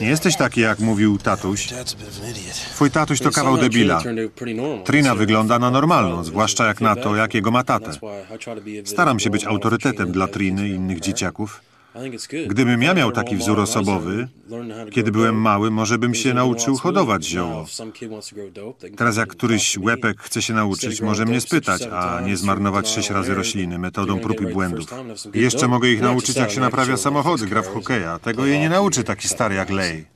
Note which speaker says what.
Speaker 1: Nie jesteś taki, jak mówił tatuś. Twój tatuś to kawał debila. Trina wygląda na normalną, zwłaszcza jak na to, jakiego ma tatę. Staram się być autorytetem dla Triny i innych dzieciaków. Gdybym ja miał taki wzór osobowy, kiedy byłem mały, może bym się nauczył hodować zioło. Teraz jak któryś łepek chce się nauczyć, może mnie spytać, a nie zmarnować sześć razy rośliny metodą prób i błędów. I jeszcze mogę ich nauczyć, jak się naprawia samochody, gra w hokeja. Tego jej nie nauczy taki stary jak Lej.